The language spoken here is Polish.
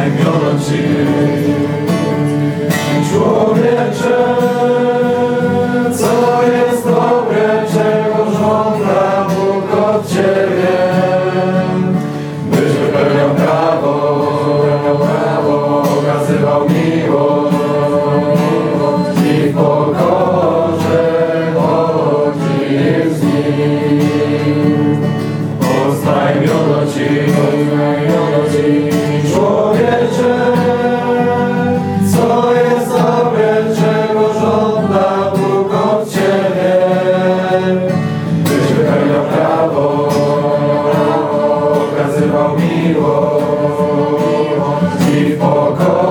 mego czynić. Człowiecze, co jest dobre, czego żąda Bóg Ciebie, byś wypełniał prawo, prawo, okazywał miłość i w pokorze chodził z Nim. Ci, poznaj Ci, miło, miło i pokoju.